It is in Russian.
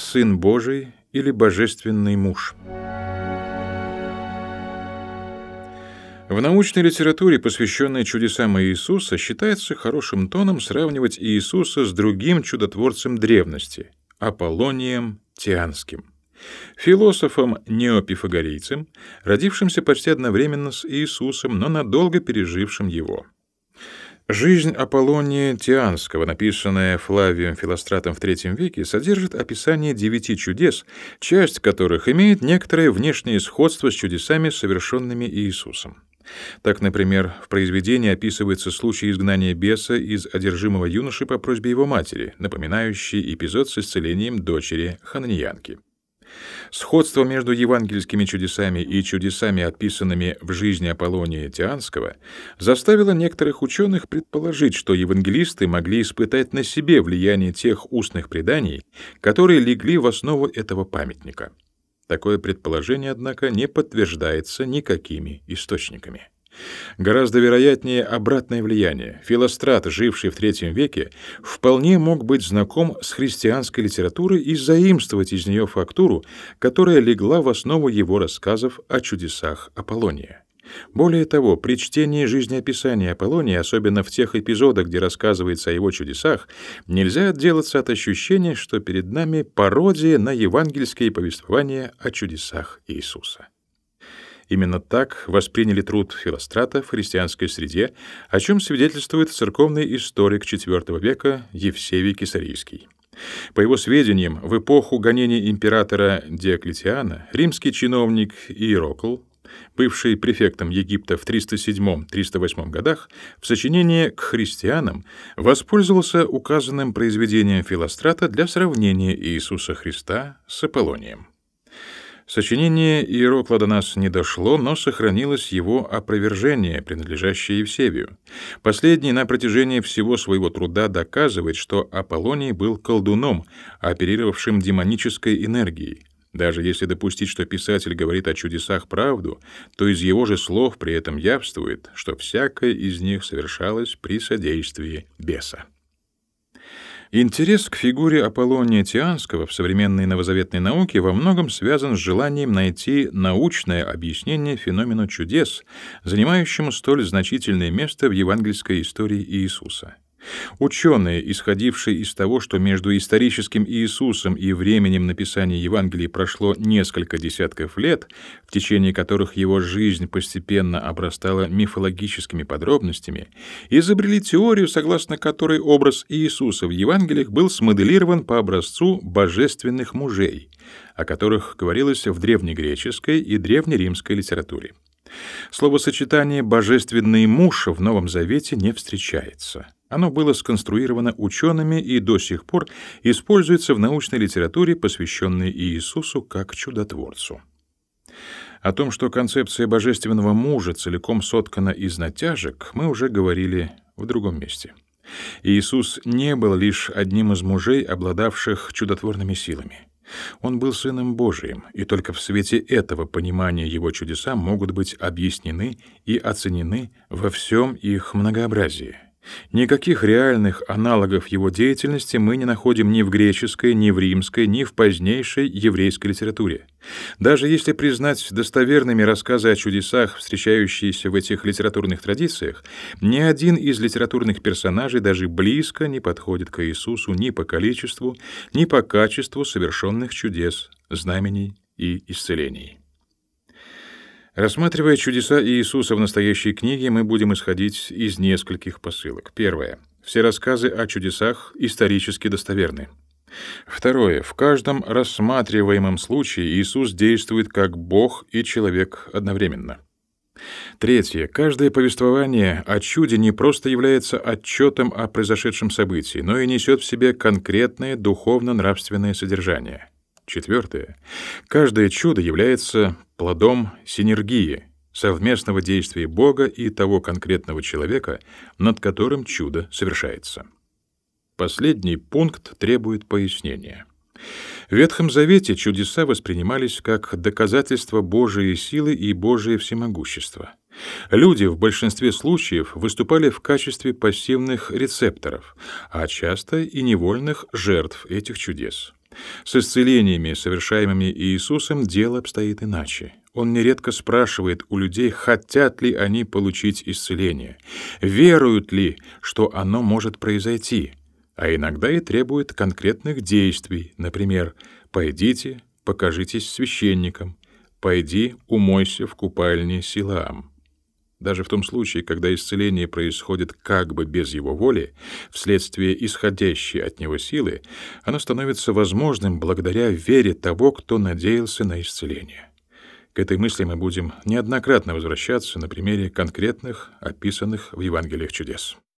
Сын Божий или Божественный муж. В научной литературе, посвященной чудесам Иисуса, считается хорошим тоном сравнивать Иисуса с другим чудотворцем древности — Аполлонием Тианским, философом-неопифагорейцем, родившимся почти одновременно с Иисусом, но надолго пережившим его. Жизнь Аполлония Тианского, написанная Флавием Филостратом в III веке, содержит описание девяти чудес, часть которых имеет некоторое внешнее сходство с чудесами, совершенными Иисусом. Так, например, в произведении описывается случай изгнания беса из одержимого юноши по просьбе его матери, напоминающий эпизод с исцелением дочери Хананьянки. Сходство между евангельскими чудесами и чудесами, описанными в жизни Аполлония Тианского, заставило некоторых ученых предположить, что евангелисты могли испытать на себе влияние тех устных преданий, которые легли в основу этого памятника. Такое предположение, однако, не подтверждается никакими источниками. Гораздо вероятнее обратное влияние. Филострат, живший в III веке, вполне мог быть знаком с христианской литературой и заимствовать из нее фактуру, которая легла в основу его рассказов о чудесах Аполлония. Более того, при чтении жизнеописания Аполлония, особенно в тех эпизодах, где рассказывается о его чудесах, нельзя отделаться от ощущения, что перед нами пародия на евангельские повествования о чудесах Иисуса. Именно так восприняли труд Филострата в христианской среде, о чем свидетельствует церковный историк IV века Евсевий Кесарийский. По его сведениям, в эпоху гонений императора Диоклетиана римский чиновник Иерокл, бывший префектом Египта в 307-308 годах, в сочинении к христианам воспользовался указанным произведением Филострата для сравнения Иисуса Христа с Аполлонием. Сочинение Иерокла нас не дошло, но сохранилось его опровержение, принадлежащее Евсевию. Последний на протяжении всего своего труда доказывает, что Аполлоний был колдуном, оперировавшим демонической энергией. Даже если допустить, что писатель говорит о чудесах правду, то из его же слов при этом явствует, что всякое из них совершалось при содействии беса. Интерес к фигуре Аполлония Тианского в современной новозаветной науке во многом связан с желанием найти научное объяснение феномену чудес, занимающему столь значительное место в евангельской истории Иисуса. Ученые, исходившие из того, что между историческим Иисусом и временем написания Евангелий прошло несколько десятков лет, в течение которых его жизнь постепенно обрастала мифологическими подробностями, изобрели теорию, согласно которой образ Иисуса в Евангелиях был смоделирован по образцу божественных мужей, о которых говорилось в древнегреческой и древнеримской литературе. Словосочетание «божественный муж» в Новом Завете не встречается. Оно было сконструировано учеными и до сих пор используется в научной литературе, посвященной Иисусу как чудотворцу. О том, что концепция божественного мужа целиком соткана из натяжек, мы уже говорили в другом месте. Иисус не был лишь одним из мужей, обладавших чудотворными силами. Он был Сыном Божиим, и только в свете этого понимания Его чудеса могут быть объяснены и оценены во всем их многообразии. Никаких реальных аналогов его деятельности мы не находим ни в греческой, ни в римской, ни в позднейшей еврейской литературе. Даже если признать достоверными рассказы о чудесах, встречающиеся в этих литературных традициях, ни один из литературных персонажей даже близко не подходит к Иисусу ни по количеству, ни по качеству совершенных чудес, знамений и исцелений. Рассматривая чудеса Иисуса в настоящей книге, мы будем исходить из нескольких посылок. Первое. Все рассказы о чудесах исторически достоверны. Второе. В каждом рассматриваемом случае Иисус действует как Бог и человек одновременно. Третье. Каждое повествование о чуде не просто является отчетом о произошедшем событии, но и несет в себе конкретное духовно-нравственное содержание. Четвертое. Каждое чудо является плодом синергии, совместного действия Бога и того конкретного человека, над которым чудо совершается. Последний пункт требует пояснения. В Ветхом Завете чудеса воспринимались как доказательство Божией силы и Божие всемогущества. Люди в большинстве случаев выступали в качестве пассивных рецепторов, а часто и невольных жертв этих чудес. С исцелениями, совершаемыми Иисусом, дело обстоит иначе. Он нередко спрашивает у людей, хотят ли они получить исцеление, веруют ли, что оно может произойти, а иногда и требует конкретных действий, например, «пойдите, покажитесь священникам», «пойди, умойся в купальне Силаам». Даже в том случае, когда исцеление происходит как бы без его воли, вследствие исходящей от него силы, оно становится возможным благодаря вере того, кто надеялся на исцеление. К этой мысли мы будем неоднократно возвращаться на примере конкретных, описанных в Евангелиях чудес.